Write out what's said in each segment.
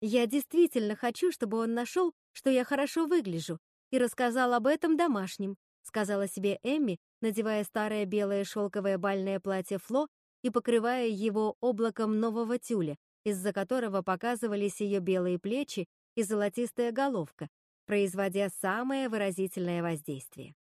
Я действительно хочу, чтобы он нашел, что я хорошо выгляжу, и рассказал об этом домашним, сказала себе Эмми, надевая старое белое шелковое бальное платье Фло и покрывая его облаком нового тюля, из-за которого показывались ее белые плечи и золотистая головка, производя самое выразительное воздействие.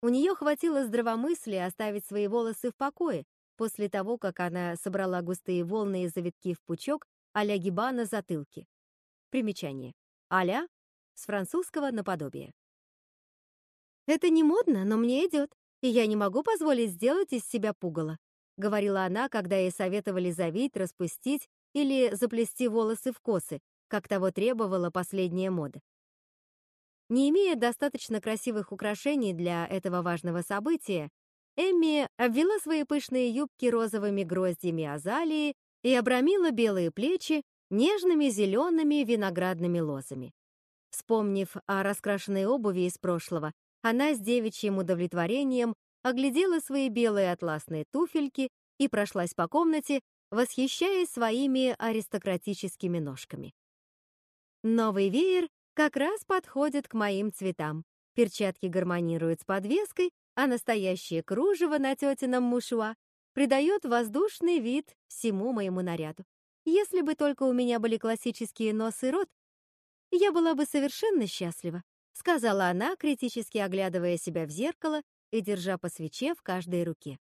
У нее хватило здравомыслия оставить свои волосы в покое после того, как она собрала густые волны и завитки в пучок а-ля гиба на затылке. Примечание. а с французского наподобие. «Это не модно, но мне идет, и я не могу позволить сделать из себя пугало», говорила она, когда ей советовали завить, распустить или заплести волосы в косы, как того требовала последняя мода. Не имея достаточно красивых украшений для этого важного события, Эмми обвела свои пышные юбки розовыми гроздьями азалии и обрамила белые плечи нежными зелеными виноградными лозами. Вспомнив о раскрашенной обуви из прошлого, она с девичьим удовлетворением оглядела свои белые атласные туфельки и прошлась по комнате, восхищаясь своими аристократическими ножками. Новый веер как раз подходит к моим цветам. Перчатки гармонируют с подвеской, а настоящее кружево на тетином мушуа придает воздушный вид всему моему наряду. Если бы только у меня были классические нос и рот, я была бы совершенно счастлива, сказала она, критически оглядывая себя в зеркало и держа по свече в каждой руке.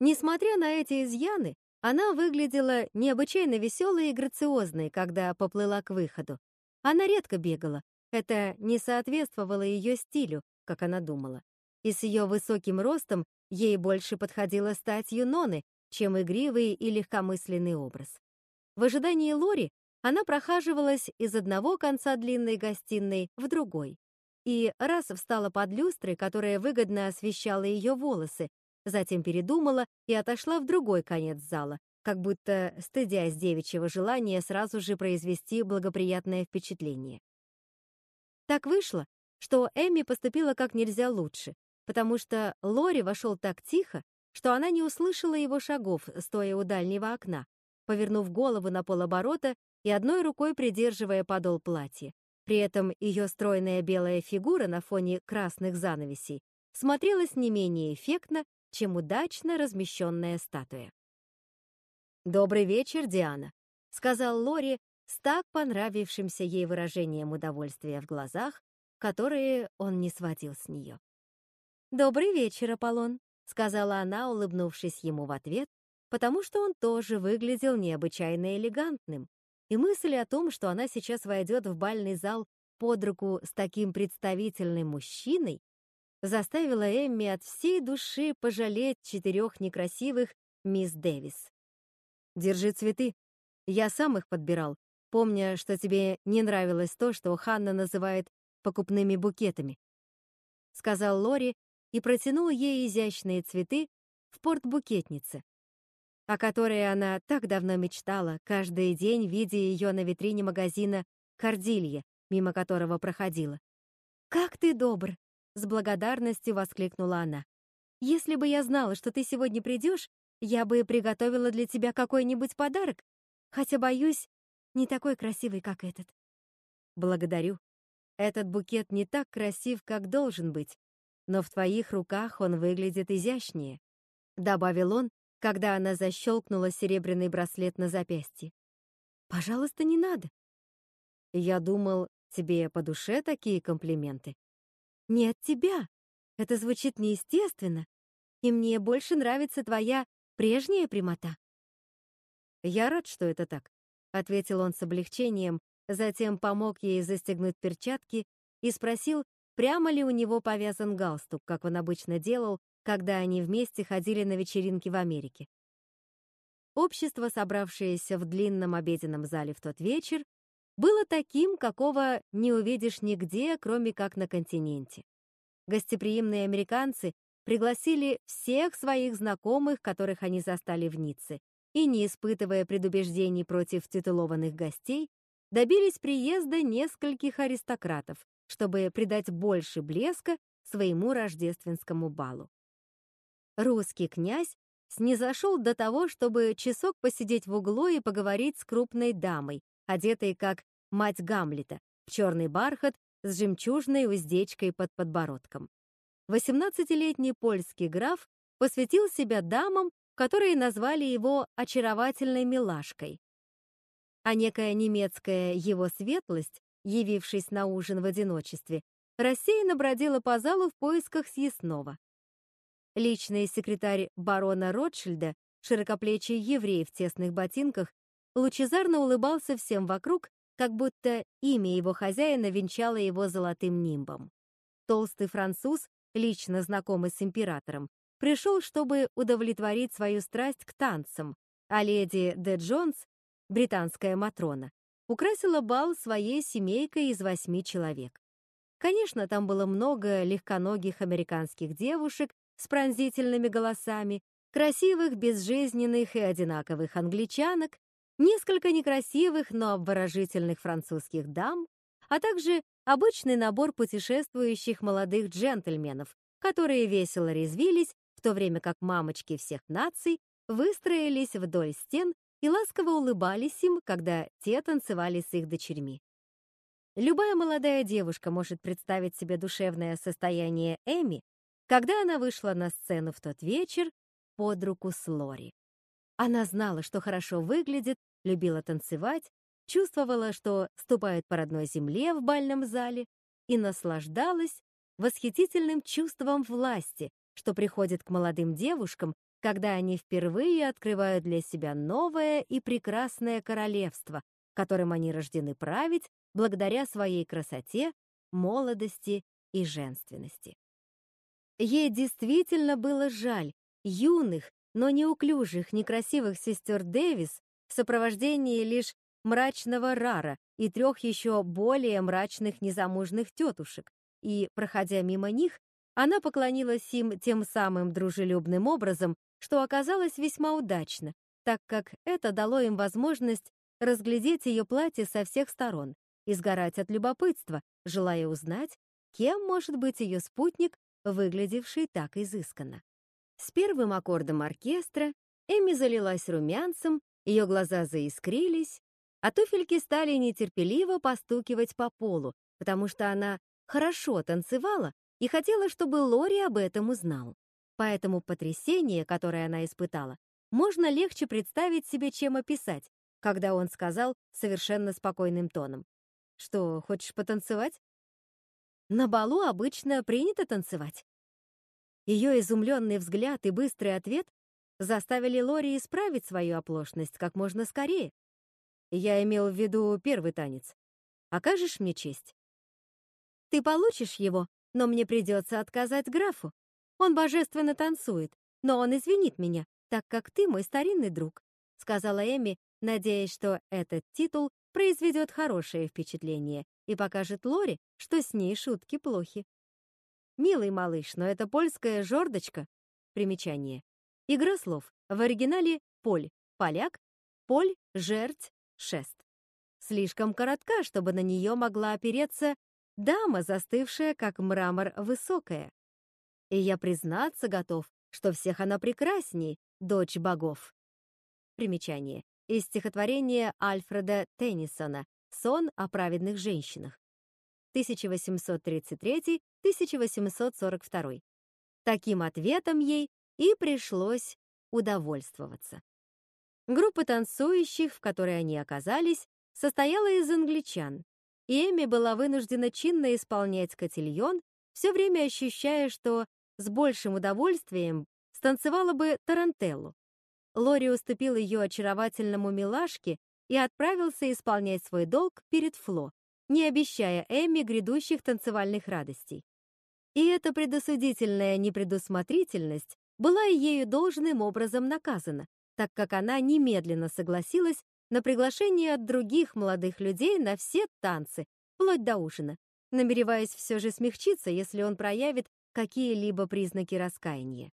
Несмотря на эти изъяны, она выглядела необычайно веселой и грациозной, когда поплыла к выходу. Она редко бегала, это не соответствовало ее стилю, как она думала. И с ее высоким ростом ей больше подходила стать Юноны, чем игривый и легкомысленный образ. В ожидании Лори она прохаживалась из одного конца длинной гостиной в другой и раз встала под люстрой, которая выгодно освещала ее волосы, затем передумала и отошла в другой конец зала, как будто стыдясь девичьего желания сразу же произвести благоприятное впечатление. Так вышло, что Эми поступила как нельзя лучше, потому что Лори вошел так тихо, что она не услышала его шагов, стоя у дальнего окна, повернув голову на полоборота и одной рукой придерживая подол платья. При этом ее стройная белая фигура на фоне красных занавесей смотрелась не менее эффектно, чем удачно размещенная статуя. «Добрый вечер, Диана», — сказал Лори с так понравившимся ей выражением удовольствия в глазах, которые он не сводил с нее. «Добрый вечер, Аполлон», — сказала она, улыбнувшись ему в ответ, потому что он тоже выглядел необычайно элегантным, и мысль о том, что она сейчас войдет в бальный зал под руку с таким представительным мужчиной, заставила Эмми от всей души пожалеть четырех некрасивых мисс Дэвис. «Держи цветы. Я сам их подбирал, помня, что тебе не нравилось то, что Ханна называет покупными букетами», — сказал Лори, и протянул ей изящные цветы в портбукетнице, о которой она так давно мечтала, каждый день видя ее на витрине магазина «Кордилье», мимо которого проходила. «Как ты добр!» — с благодарностью воскликнула она. «Если бы я знала, что ты сегодня придешь, я бы приготовила для тебя какой-нибудь подарок, хотя, боюсь, не такой красивый, как этот». «Благодарю. Этот букет не так красив, как должен быть, но в твоих руках он выглядит изящнее», — добавил он, когда она защелкнула серебряный браслет на запястье. «Пожалуйста, не надо». «Я думал, тебе по душе такие комплименты». «Не от тебя. Это звучит неестественно, и мне больше нравится твоя прежняя прямота». «Я рад, что это так», — ответил он с облегчением, затем помог ей застегнуть перчатки и спросил, прямо ли у него повязан галстук, как он обычно делал, когда они вместе ходили на вечеринки в Америке. Общество, собравшееся в длинном обеденном зале в тот вечер, было таким, какого не увидишь нигде, кроме как на континенте. Гостеприимные американцы пригласили всех своих знакомых, которых они застали в Ницце, и, не испытывая предубеждений против титулованных гостей, добились приезда нескольких аристократов, чтобы придать больше блеска своему рождественскому балу. Русский князь снизошел до того, чтобы часок посидеть в углу и поговорить с крупной дамой, одетый как мать Гамлета, в черный бархат с жемчужной уздечкой под подбородком. Восемнадцатилетний польский граф посвятил себя дамам, которые назвали его очаровательной милашкой. А некая немецкая его светлость, явившись на ужин в одиночестве, рассеянно бродила по залу в поисках съестного. Личный секретарь барона Ротшильда, широкоплечий еврей в тесных ботинках, лучезарно улыбался всем вокруг, как будто имя его хозяина венчало его золотым нимбом. Толстый француз, лично знакомый с императором, пришел, чтобы удовлетворить свою страсть к танцам, а леди Де Джонс, британская Матрона, украсила бал своей семейкой из восьми человек. Конечно, там было много легконогих американских девушек с пронзительными голосами, красивых, безжизненных и одинаковых англичанок, несколько некрасивых, но обворожительных французских дам, а также обычный набор путешествующих молодых джентльменов, которые весело резвились, в то время как мамочки всех наций выстроились вдоль стен и ласково улыбались им, когда те танцевали с их дочерьми. Любая молодая девушка может представить себе душевное состояние Эми, когда она вышла на сцену в тот вечер под руку с Лори. Она знала, что хорошо выглядит, любила танцевать, чувствовала, что ступает по родной земле в бальном зале и наслаждалась восхитительным чувством власти, что приходит к молодым девушкам, когда они впервые открывают для себя новое и прекрасное королевство, которым они рождены править благодаря своей красоте, молодости и женственности. Ей действительно было жаль юных, но неуклюжих, некрасивых сестер Дэвис в сопровождении лишь мрачного Рара и трех еще более мрачных незамужных тетушек, и, проходя мимо них, она поклонилась им тем самым дружелюбным образом, что оказалось весьма удачно, так как это дало им возможность разглядеть ее платье со всех сторон, и сгорать от любопытства, желая узнать, кем может быть ее спутник, выглядевший так изысканно. С первым аккордом оркестра Эми залилась румянцем, ее глаза заискрились, а туфельки стали нетерпеливо постукивать по полу, потому что она хорошо танцевала и хотела, чтобы Лори об этом узнал. Поэтому потрясение, которое она испытала, можно легче представить себе, чем описать, когда он сказал совершенно спокойным тоном. Что, хочешь потанцевать? На балу обычно принято танцевать. Ее изумленный взгляд и быстрый ответ заставили Лори исправить свою оплошность как можно скорее. Я имел в виду первый танец. Окажешь мне честь? Ты получишь его, но мне придется отказать графу. Он божественно танцует, но он извинит меня, так как ты мой старинный друг, сказала Эми, надеясь, что этот титул произведет хорошее впечатление и покажет Лори, что с ней шутки плохи. Милый малыш, но это польская жердочка. Примечание. Игра слов. В оригинале «поль» — поляк, «поль» — жерть, шест. Слишком коротка, чтобы на нее могла опереться дама, застывшая, как мрамор, высокая. И я признаться готов, что всех она прекрасней, дочь богов. Примечание из стихотворения Альфреда Теннисона «Сон о праведных женщинах» 1833-1842. Таким ответом ей и пришлось удовольствоваться. Группа танцующих, в которой они оказались, состояла из англичан, и Эми была вынуждена чинно исполнять котельон, все время ощущая, что с большим удовольствием станцевала бы тарантеллу. Лори уступил ее очаровательному милашке и отправился исполнять свой долг перед Фло, не обещая Эмми грядущих танцевальных радостей. И эта предосудительная непредусмотрительность была ею должным образом наказана, так как она немедленно согласилась на приглашение от других молодых людей на все танцы, вплоть до ужина, намереваясь все же смягчиться, если он проявит какие-либо признаки раскаяния.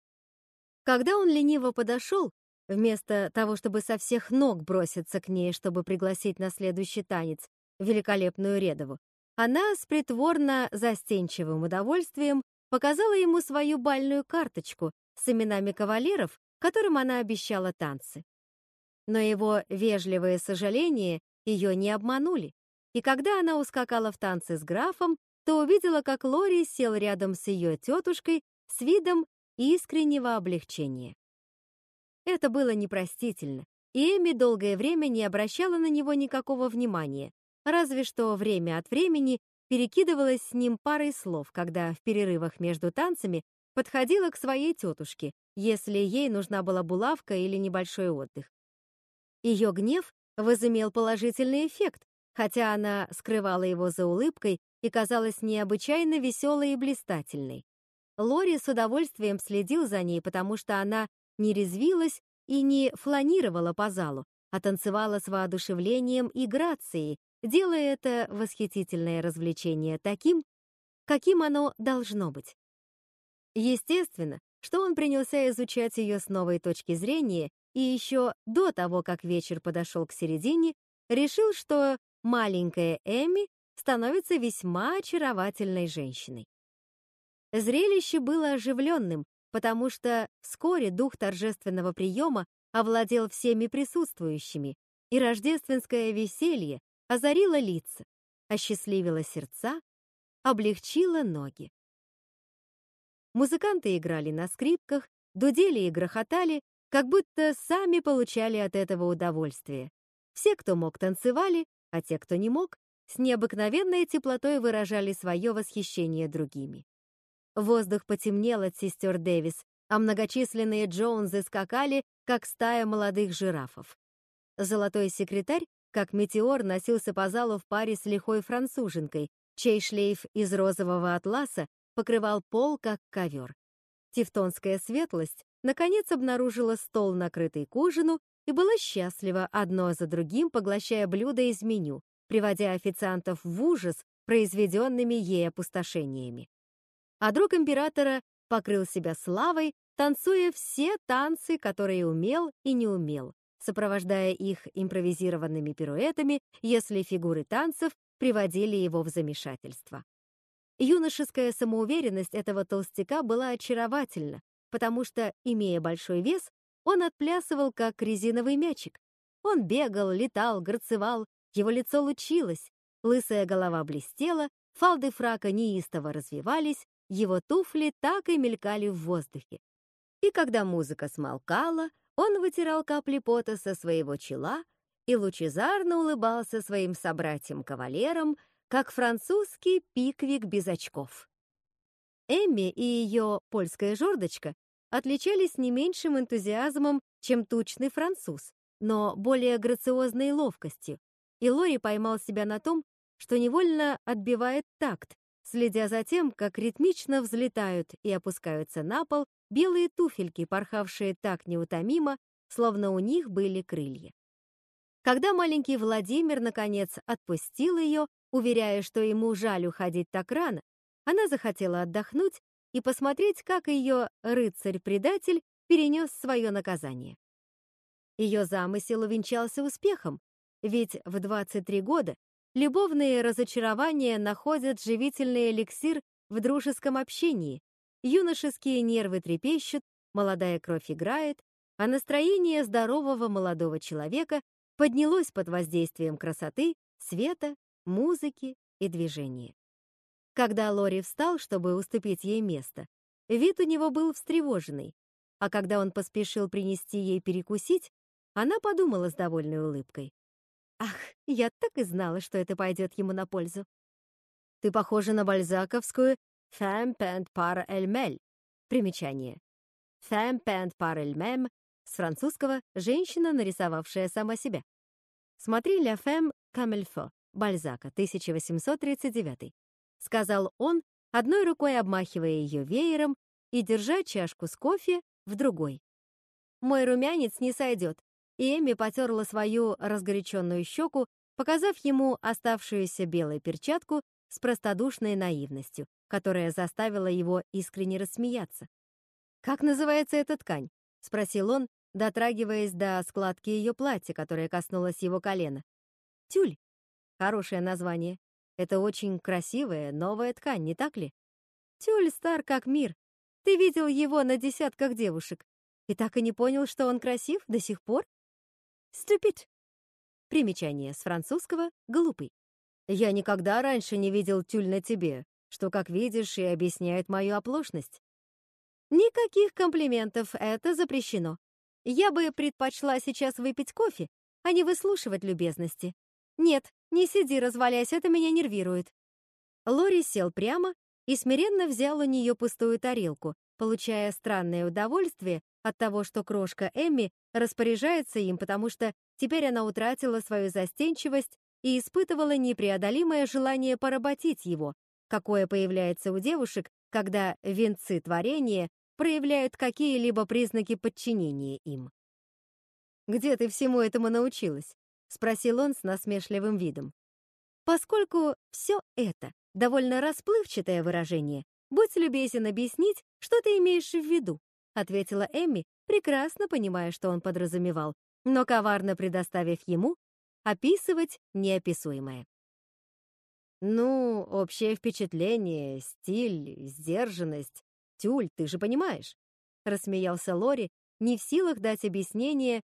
Когда он лениво подошел, Вместо того, чтобы со всех ног броситься к ней, чтобы пригласить на следующий танец великолепную Редову, она с притворно застенчивым удовольствием показала ему свою бальную карточку с именами кавалеров, которым она обещала танцы. Но его вежливое сожаление Ее не обманули. И когда она ускакала в танцы с графом, то увидела, как Лори сел рядом с ее тетушкой с видом искреннего облегчения. Это было непростительно, и Эми долгое время не обращала на него никакого внимания, разве что время от времени перекидывалась с ним парой слов, когда в перерывах между танцами подходила к своей тетушке, если ей нужна была булавка или небольшой отдых. Ее гнев возымел положительный эффект, хотя она скрывала его за улыбкой и казалась необычайно веселой и блистательной. Лори с удовольствием следил за ней, потому что она не резвилась и не фланировала по залу, а танцевала с воодушевлением и грацией, делая это восхитительное развлечение таким, каким оно должно быть. Естественно, что он принялся изучать ее с новой точки зрения и еще до того, как вечер подошел к середине, решил, что маленькая Эми становится весьма очаровательной женщиной. Зрелище было оживленным, потому что вскоре дух торжественного приема овладел всеми присутствующими, и рождественское веселье озарило лица, осчастливило сердца, облегчило ноги. Музыканты играли на скрипках, дудели и грохотали, как будто сами получали от этого удовольствие. Все, кто мог, танцевали, а те, кто не мог, с необыкновенной теплотой выражали свое восхищение другими. Воздух потемнел от сестер Дэвис, а многочисленные Джонсы скакали, как стая молодых жирафов. Золотой секретарь, как метеор, носился по залу в паре с лихой француженкой, чей шлейф из розового атласа покрывал пол, как ковер. Тевтонская светлость наконец обнаружила стол, накрытый к ужину, и была счастлива одно за другим, поглощая блюда из меню, приводя официантов в ужас произведенными ей опустошениями а друг императора покрыл себя славой, танцуя все танцы, которые умел и не умел, сопровождая их импровизированными пируэтами, если фигуры танцев приводили его в замешательство. Юношеская самоуверенность этого толстяка была очаровательна, потому что, имея большой вес, он отплясывал как резиновый мячик. Он бегал, летал, горцевал, его лицо лучилось, лысая голова блестела, фалды фрака неистово развивались, его туфли так и мелькали в воздухе. И когда музыка смолкала, он вытирал капли пота со своего чела и лучезарно улыбался своим собратьям-кавалерам, как французский пиквик без очков. Эмми и ее польская жердочка отличались не меньшим энтузиазмом, чем тучный француз, но более грациозной ловкостью, и Лори поймал себя на том, что невольно отбивает такт, следя за тем, как ритмично взлетают и опускаются на пол белые туфельки, порхавшие так неутомимо, словно у них были крылья. Когда маленький Владимир, наконец, отпустил ее, уверяя, что ему жаль уходить так рано, она захотела отдохнуть и посмотреть, как ее рыцарь-предатель перенес свое наказание. Ее замысел увенчался успехом, ведь в 23 года Любовные разочарования находят живительный эликсир в дружеском общении. Юношеские нервы трепещут, молодая кровь играет, а настроение здорового молодого человека поднялось под воздействием красоты, света, музыки и движения. Когда Лори встал, чтобы уступить ей место, вид у него был встревоженный, а когда он поспешил принести ей перекусить, она подумала с довольной улыбкой. Ах, я так и знала, что это пойдет ему на пользу. Ты похожа на бальзаковскую «Femme pent par elle-même». Примечание. «Femme pent par elle-même» с французского «женщина, нарисовавшая сама себя». Смотри «La femme faut» Бальзака, 1839, сказал он, одной рукой обмахивая ее веером и держа чашку с кофе в другой. Мой румянец не сойдет, и Эми потерла свою разгоряченную щеку, показав ему оставшуюся белую перчатку с простодушной наивностью, которая заставила его искренне рассмеяться. «Как называется эта ткань?» — спросил он, дотрагиваясь до складки ее платья, которая коснулась его колена. «Тюль. Хорошее название. Это очень красивая, новая ткань, не так ли? Тюль стар как мир. Ты видел его на десятках девушек. И так и не понял, что он красив до сих пор? Stupid. Примечание с французского «глупый». Я никогда раньше не видел тюль на тебе, что, как видишь, и объясняет мою оплошность. Никаких комплиментов, это запрещено. Я бы предпочла сейчас выпить кофе, а не выслушивать любезности. Нет, не сиди, развалясь, это меня нервирует. Лори сел прямо и смиренно взял у нее пустую тарелку, получая странное удовольствие от того, что крошка Эмми распоряжается им, потому что теперь она утратила свою застенчивость и испытывала непреодолимое желание поработить его, какое появляется у девушек, когда венцы творения проявляют какие-либо признаки подчинения им. «Где ты всему этому научилась?» — спросил он с насмешливым видом. Поскольку все это — довольно расплывчатое выражение, будь любезен объяснить, что ты имеешь в виду, — ответила Эмми, прекрасно понимая, что он подразумевал, но коварно предоставив ему описывать неописуемое. «Ну, общее впечатление, стиль, сдержанность, тюль, ты же понимаешь», — рассмеялся Лори, не в силах дать объяснение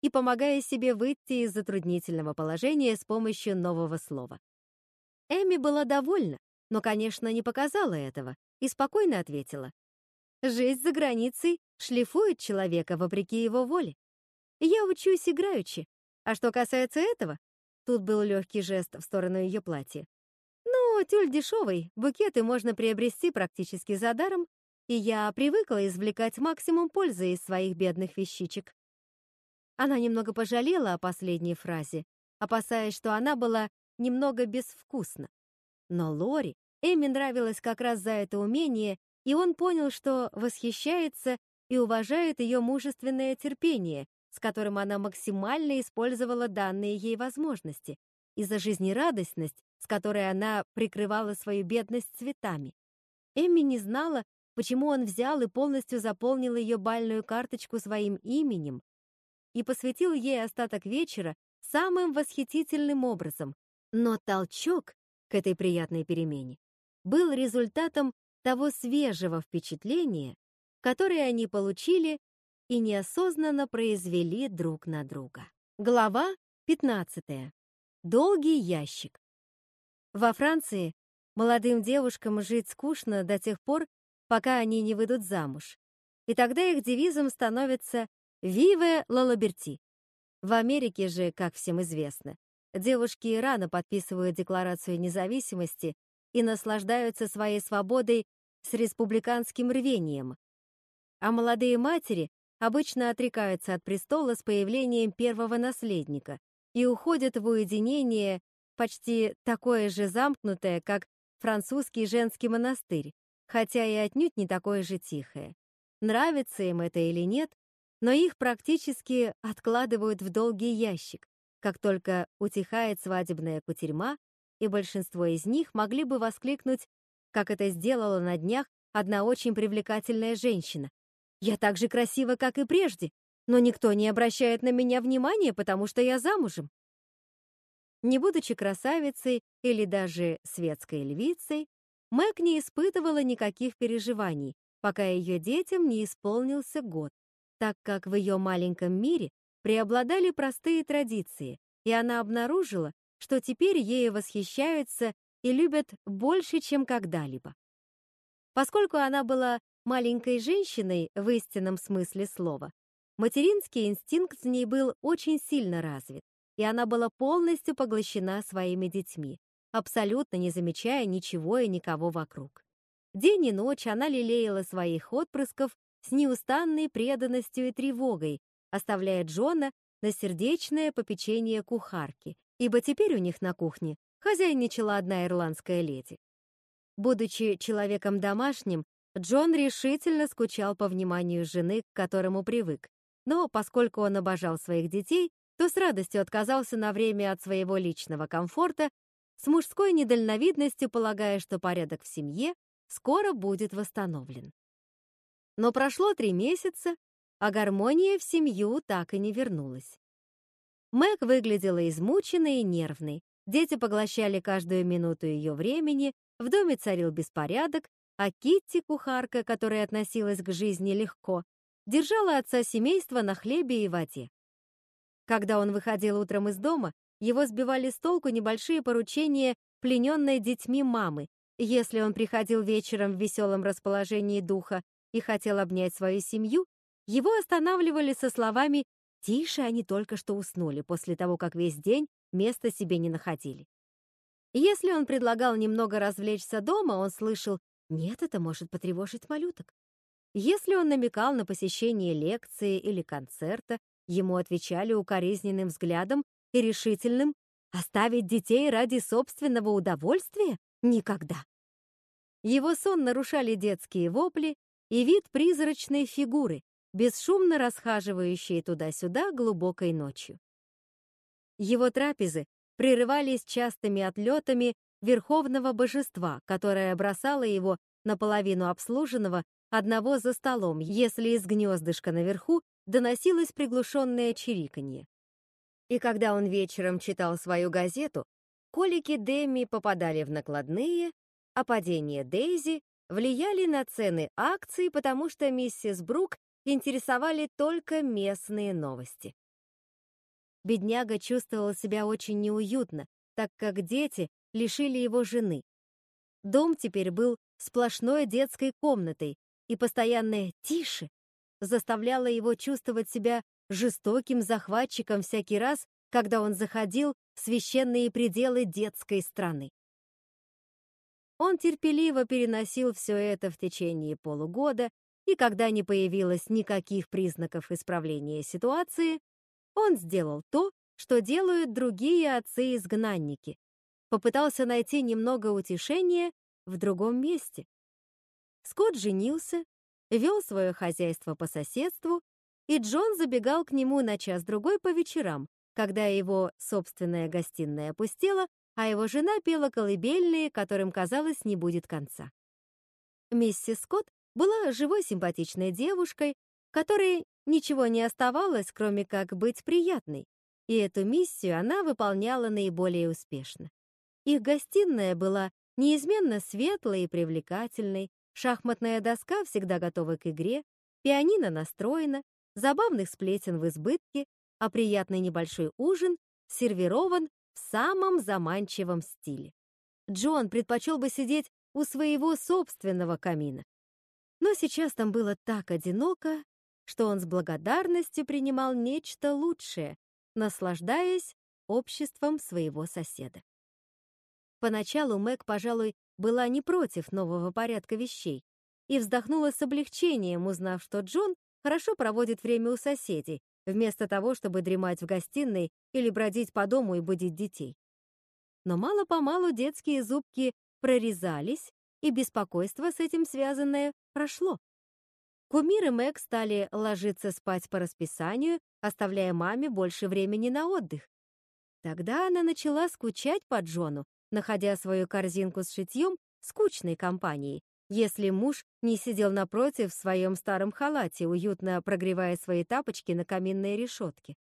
и помогая себе выйти из затруднительного положения с помощью нового слова. Эми была довольна, но, конечно, не показала этого и спокойно ответила. «Жизнь за границей шлифует человека вопреки его воле. Я учусь играючи, а что касается этого, тут был легкий жест в сторону ее платья. Ну, тюль дешевый, букеты можно приобрести практически за даром, и я привыкла извлекать максимум пользы из своих бедных вещичек. Она немного пожалела о последней фразе, опасаясь, что она была немного безвкусна. Но Лори Эми нравилось как раз за это умение, и он понял, что восхищается и уважает ее мужественное терпение, с которым она максимально использовала данные ей возможности, и за жизнерадостность, с которой она прикрывала свою бедность цветами. Эмми не знала, почему он взял и полностью заполнил ее бальную карточку своим именем, и посвятил ей остаток вечера самым восхитительным образом. Но толчок к этой приятной перемене был результатом того свежего впечатления, которое они получили и неосознанно произвели друг на друга. Глава 15. Долгий ящик. Во Франции молодым девушкам жить скучно до тех пор, пока они не выйдут замуж. И тогда их девизом становится «Виве Лалаберти». В Америке же, как всем известно, девушки рано подписывают Декларацию независимости и наслаждаются своей свободой с республиканским рвением. А молодые матери обычно отрекаются от престола с появлением первого наследника и уходят в уединение почти такое же замкнутое, как французский женский монастырь, хотя и отнюдь не такое же тихое. Нравится им это или нет, но их практически откладывают в долгий ящик, как только утихает свадебная кутерьма, и большинство из них могли бы воскликнуть, как это сделала на днях одна очень привлекательная женщина. «Я так же красива, как и прежде, но никто не обращает на меня внимания, потому что я замужем». Не будучи красавицей или даже светской львицей, Мэг не испытывала никаких переживаний, пока ее детям не исполнился год так как в ее маленьком мире преобладали простые традиции, и она обнаружила, что теперь ею восхищаются и любят больше, чем когда-либо. Поскольку она была маленькой женщиной в истинном смысле слова, материнский инстинкт в ней был очень сильно развит, и она была полностью поглощена своими детьми, абсолютно не замечая ничего и никого вокруг. День и ночь она лелеяла своих отпрысков с неустанной преданностью и тревогой, оставляя Джона на сердечное попечение кухарки, ибо теперь у них на кухне хозяйничала одна ирландская леди. Будучи человеком домашним, Джон решительно скучал по вниманию жены, к которому привык, но поскольку он обожал своих детей, то с радостью отказался на время от своего личного комфорта, с мужской недальновидностью полагая, что порядок в семье скоро будет восстановлен. Но прошло три месяца, а гармония в семью так и не вернулась. Мэг выглядела измученной и нервной, дети поглощали каждую минуту ее времени, в доме царил беспорядок, а Китти, кухарка, которая относилась к жизни легко, держала отца семейства на хлебе и воде. Когда он выходил утром из дома, его сбивали с толку небольшие поручения плененной детьми мамы. Если он приходил вечером в веселом расположении духа и хотел обнять свою семью, его останавливали со словами «Тише, они только что уснули после того, как весь день места себе не находили». Если он предлагал немного развлечься дома, он слышал «Нет, это может потревожить малюток». Если он намекал на посещение лекции или концерта, ему отвечали укоризненным взглядом и решительным «Оставить детей ради собственного удовольствия? Никогда!» Его сон нарушали детские вопли и вид призрачной фигуры, бесшумно расхаживающей туда-сюда глубокой ночью. Его трапезы прерывались частыми отлетами верховного божества, которое бросало его наполовину обслуженного одного за столом, если из гнездышка наверху доносилось приглушенное чириканье. И когда он вечером читал свою газету, колики Деми попадали в накладные, а падение Дейзи влияли на цены акций, потому что миссис Брук интересовали только местные новости. Бедняга чувствовал себя очень неуютно, так как дети лишили его жены. Дом теперь был сплошной детской комнатой, и постоянное «тише» заставляло его чувствовать себя жестоким захватчиком всякий раз, когда он заходил в священные пределы детской страны. Он терпеливо переносил все это в течение полугода, и когда не появилось никаких признаков исправления ситуации, он сделал то, что делают другие отцы-изгнанники. Попытался найти немного утешения в другом месте. Скотт женился, вел свое хозяйство по соседству, и Джон забегал к нему на час-другой по вечерам, когда его собственная гостиная опустела, а его жена пела колыбельные, которым, казалось, не будет конца. Миссис Скотт была живой симпатичной девушкой, которой ничего не оставалось, кроме как быть приятной, и эту миссию она выполняла наиболее успешно. Их гостиная была неизменно светлой и привлекательной, шахматная доска всегда готова к игре, пианино настроено, забавных сплетен в избытке, а приятный небольшой ужин сервирован в самом заманчивом стиле. Джон предпочел бы сидеть у своего собственного камина, но сейчас там было так одиноко, что он с благодарностью принимал нечто лучшее, наслаждаясь обществом своего соседа. Поначалу Мэг, пожалуй, была не против нового порядка вещей и вздохнула с облегчением, узнав, что Джон хорошо проводит время у соседей, вместо того, чтобы дремать в гостиной или бродить по дому и будить детей. Но мало-помалу детские зубки прорезались, и беспокойство с этим связанное прошло. Кумир и Мэг стали ложиться спать по расписанию, оставляя маме больше времени на отдых. Тогда она начала скучать по Джону, находя свою корзинку с шитьем скучной компанией, если муж не сидел напротив в своем старом халате, уютно прогревая свои тапочки на каминной решетке.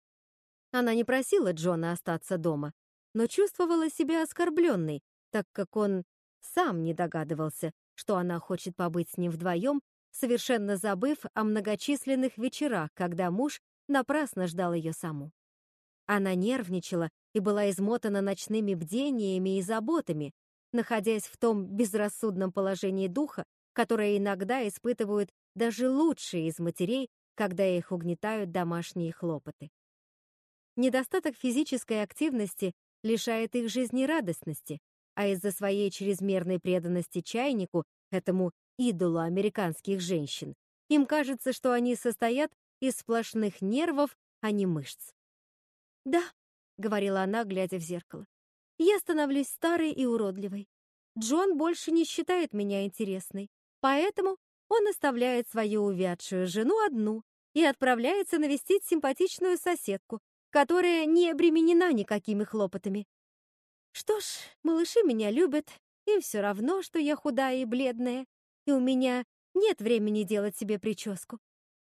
Она не просила Джона остаться дома, но чувствовала себя оскорбленной, так как он сам не догадывался, что она хочет побыть с ним вдвоем, совершенно забыв о многочисленных вечерах, когда муж напрасно ждал ее саму. Она нервничала и была измотана ночными бдениями и заботами, находясь в том безрассудном положении духа, которое иногда испытывают даже лучшие из матерей, когда их угнетают домашние хлопоты. Недостаток физической активности лишает их жизнерадостности, а из-за своей чрезмерной преданности чайнику, этому идолу американских женщин, им кажется, что они состоят из сплошных нервов, а не мышц. «Да», — говорила она, глядя в зеркало, — «я становлюсь старой и уродливой. Джон больше не считает меня интересной, поэтому он оставляет свою увядшую жену одну и отправляется навестить симпатичную соседку, которая не обременена никакими хлопотами. Что ж, малыши меня любят, им все равно, что я худая и бледная, и у меня нет времени делать себе прическу.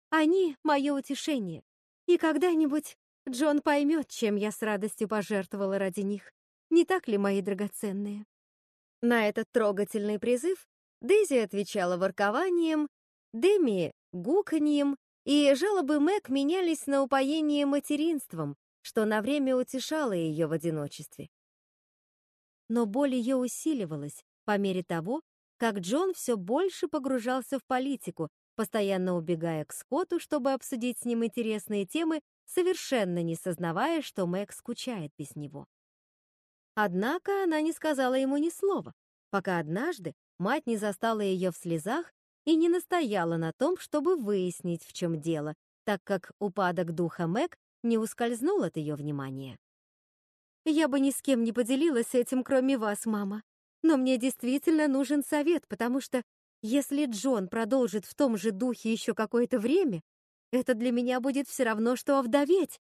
Они — мое утешение. И когда-нибудь Джон поймет, чем я с радостью пожертвовала ради них. Не так ли, мои драгоценные? На этот трогательный призыв Дейзи отвечала воркованием, Деми — гуканьем, и жалобы Мэг менялись на упоение материнством, что на время утешало ее в одиночестве. Но боль ее усиливалась по мере того, как Джон все больше погружался в политику, постоянно убегая к Скотту, чтобы обсудить с ним интересные темы, совершенно не сознавая, что Мэг скучает без него. Однако она не сказала ему ни слова, пока однажды мать не застала ее в слезах и не настояла на том, чтобы выяснить, в чем дело, так как упадок духа Мэг не ускользнул от ее внимания. «Я бы ни с кем не поделилась этим, кроме вас, мама. Но мне действительно нужен совет, потому что если Джон продолжит в том же духе еще какое-то время, это для меня будет все равно, что овдоветь»,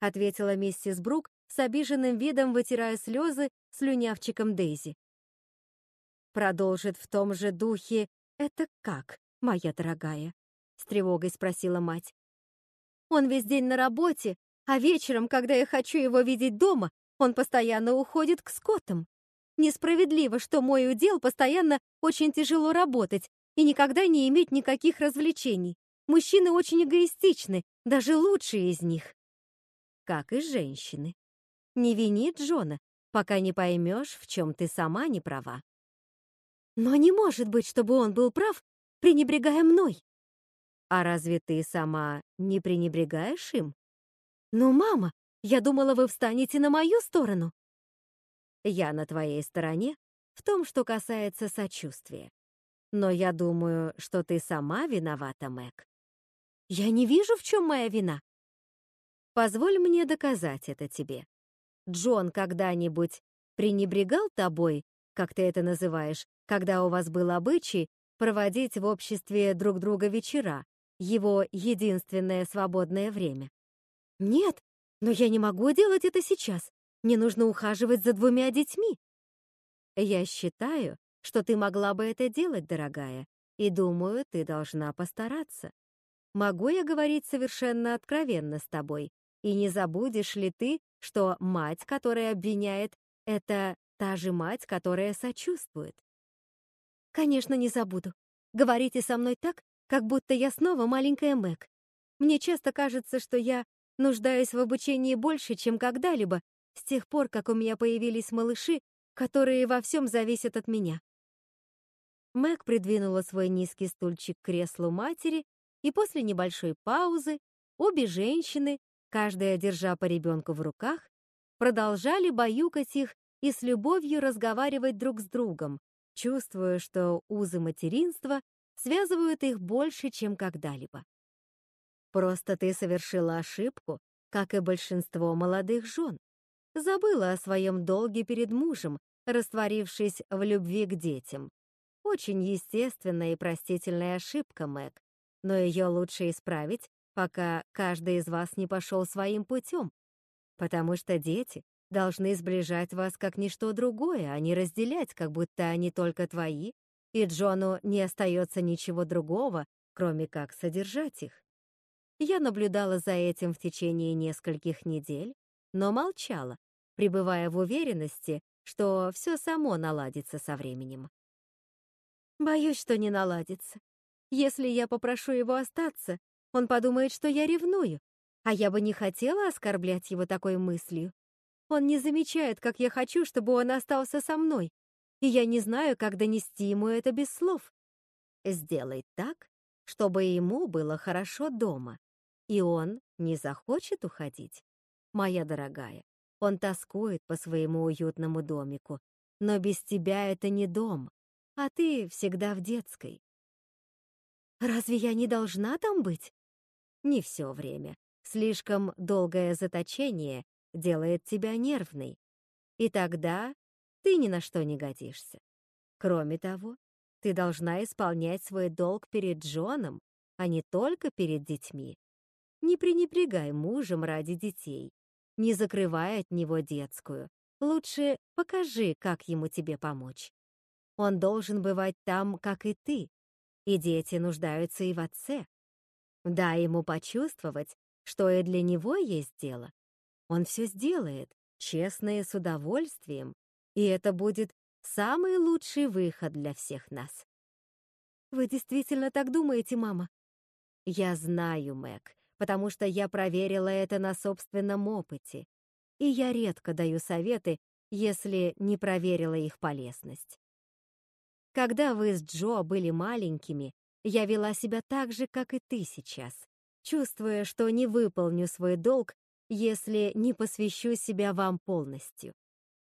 ответила миссис Брук с обиженным видом, вытирая слезы слюнявчиком Дейзи. «Продолжит в том же духе это как, моя дорогая?» с тревогой спросила мать. Он весь день на работе, а вечером, когда я хочу его видеть дома, он постоянно уходит к скотам. Несправедливо, что мой удел постоянно очень тяжело работать и никогда не иметь никаких развлечений. Мужчины очень эгоистичны, даже лучшие из них. Как и женщины. Не вини Джона, пока не поймешь, в чем ты сама не права. Но не может быть, чтобы он был прав, пренебрегая мной. А разве ты сама не пренебрегаешь им? Ну, мама, я думала, вы встанете на мою сторону. Я на твоей стороне в том, что касается сочувствия. Но я думаю, что ты сама виновата, Мэг. Я не вижу, в чем моя вина. Позволь мне доказать это тебе. Джон когда-нибудь пренебрегал тобой, как ты это называешь, когда у вас был обычай проводить в обществе друг друга вечера, его единственное свободное время. Нет, но я не могу делать это сейчас. Мне нужно ухаживать за двумя детьми. Я считаю, что ты могла бы это делать, дорогая, и думаю, ты должна постараться. Могу я говорить совершенно откровенно с тобой, и не забудешь ли ты, что мать, которая обвиняет, это та же мать, которая сочувствует? Конечно, не забуду. Говорите со мной так, как будто я снова маленькая Мэг. Мне часто кажется, что я нуждаюсь в обучении больше, чем когда-либо, с тех пор, как у меня появились малыши, которые во всем зависят от меня. Мэг придвинула свой низкий стульчик к креслу матери, и после небольшой паузы обе женщины, каждая держа по ребенку в руках, продолжали баюкать их и с любовью разговаривать друг с другом, чувствуя, что узы материнства связывают их больше, чем когда-либо. Просто ты совершила ошибку, как и большинство молодых жен. Забыла о своем долге перед мужем, растворившись в любви к детям. Очень естественная и простительная ошибка, Мэг, но ее лучше исправить, пока каждый из вас не пошел своим путем, потому что дети должны сближать вас как ничто другое, а не разделять, как будто они только твои и Джону не остается ничего другого, кроме как содержать их. Я наблюдала за этим в течение нескольких недель, но молчала, пребывая в уверенности, что все само наладится со временем. Боюсь, что не наладится. Если я попрошу его остаться, он подумает, что я ревную, а я бы не хотела оскорблять его такой мыслью. Он не замечает, как я хочу, чтобы он остался со мной, и я не знаю, как донести ему это без слов. Сделай так, чтобы ему было хорошо дома, и он не захочет уходить. Моя дорогая, он тоскует по своему уютному домику, но без тебя это не дом, а ты всегда в детской. Разве я не должна там быть? Не все время. Слишком долгое заточение делает тебя нервной. И тогда ты ни на что не годишься. Кроме того, ты должна исполнять свой долг перед Джоном, а не только перед детьми. Не пренебрегай мужем ради детей, не закрывай от него детскую. Лучше покажи, как ему тебе помочь. Он должен бывать там, как и ты, и дети нуждаются и в отце. Дай ему почувствовать, что и для него есть дело. Он все сделает, честно и с удовольствием, и это будет самый лучший выход для всех нас. Вы действительно так думаете, мама? Я знаю, Мэг, потому что я проверила это на собственном опыте, и я редко даю советы, если не проверила их полезность. Когда вы с Джо были маленькими, я вела себя так же, как и ты сейчас, чувствуя, что не выполню свой долг, если не посвящу себя вам полностью.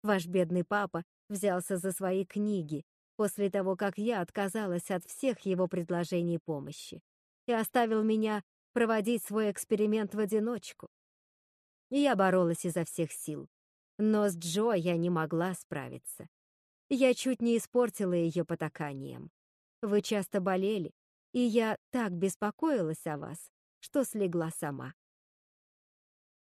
Ваш бедный папа взялся за свои книги после того, как я отказалась от всех его предложений помощи и оставил меня проводить свой эксперимент в одиночку. Я боролась изо всех сил, но с Джо я не могла справиться. Я чуть не испортила ее потаканием. Вы часто болели, и я так беспокоилась о вас, что слегла сама.